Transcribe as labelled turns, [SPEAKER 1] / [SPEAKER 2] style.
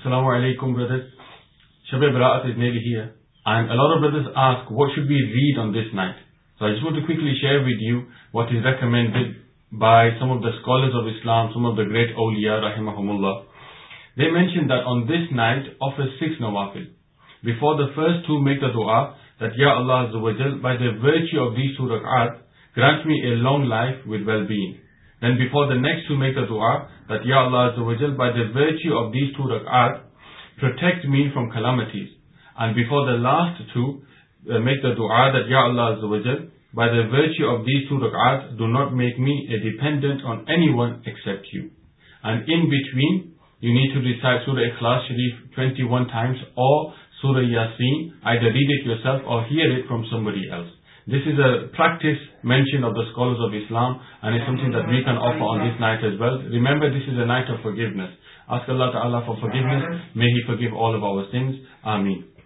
[SPEAKER 1] السلام علیکم brothers sisters share with you what recommended by some of the scholars of Islam the great اولیا رحم اللہ they mention that on this night of a six نوافل before the first by the ویچی of this art grant me a long life with well being then before the next two make کر دو O the Allah is ز وزل by the virtue of these ٹورک O protect me from calamities and before the last through make O the Allah is ز وزل by the virtue of these ٹورک O do not make me a dependent on any one ایسے you and in between you need to decide سور اخلاس شریف twenty one times اور یا سی آئی the read it yourself or hear it from somebody else this is a practice mention of the scholars of Islam and something that we can offer on this night as well remember this is a night of فور گیونیس آج کل اللہ فاور four گیونیس می ہی کر give all او آور things آم